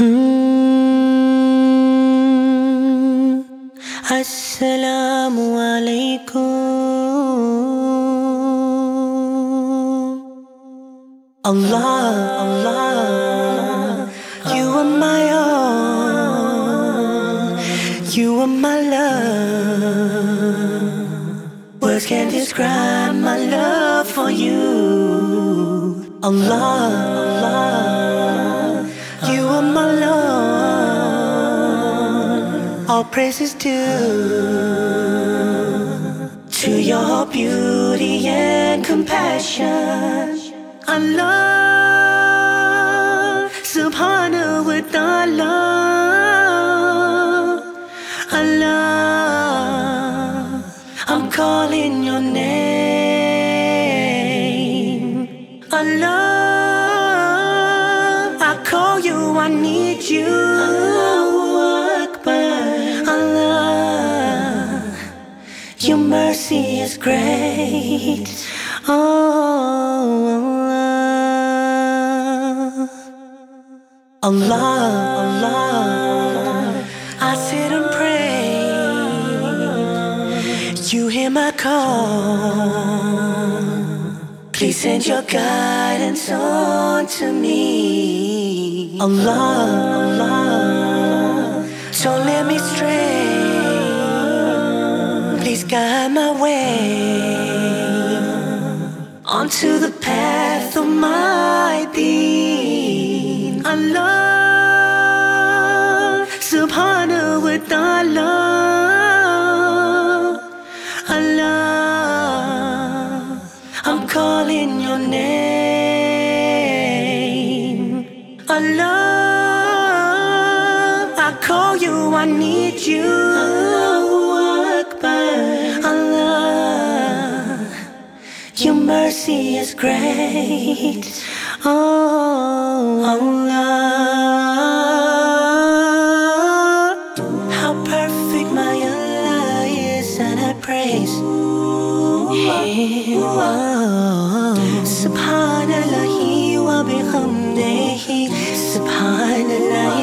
Hmm. Assalamu alaikum. Allah, Allah, you are my all, you are my love. Words can't describe my love for you. Allah, Allah, All praises due to your beauty and compassion. Allah, subhanahu wa ta'ala. Allah, I'm calling your name. Allah, I call you, I need you. Your mercy is great. Oh, Allah. Allah, I sit and pray. You hear my call. Please send your guidance on to me. Allah, Allah, don't let me stray. Guide my way onto the path of my deen. Allah, subhanahu wa ta'ala. Allah, I'm calling your name. Allah, I call you, I need you. Mercy is great. Oh, Allah, how perfect my Allah is, and I praise Him. Oh, Subhanallahi wa bihamdihi, Subhanallah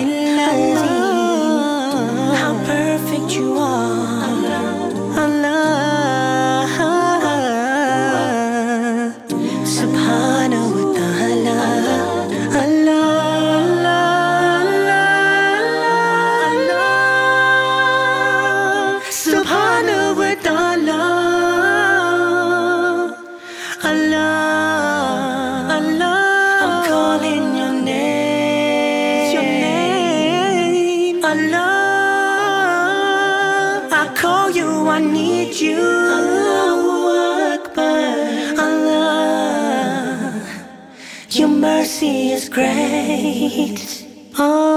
Allah, Subhanahu wa ta'ala. Allah, Allah, I'm calling your name. Your name. Allah, I call you, I need you. Allahu Akbar. Allah, your mercy is great. Oh.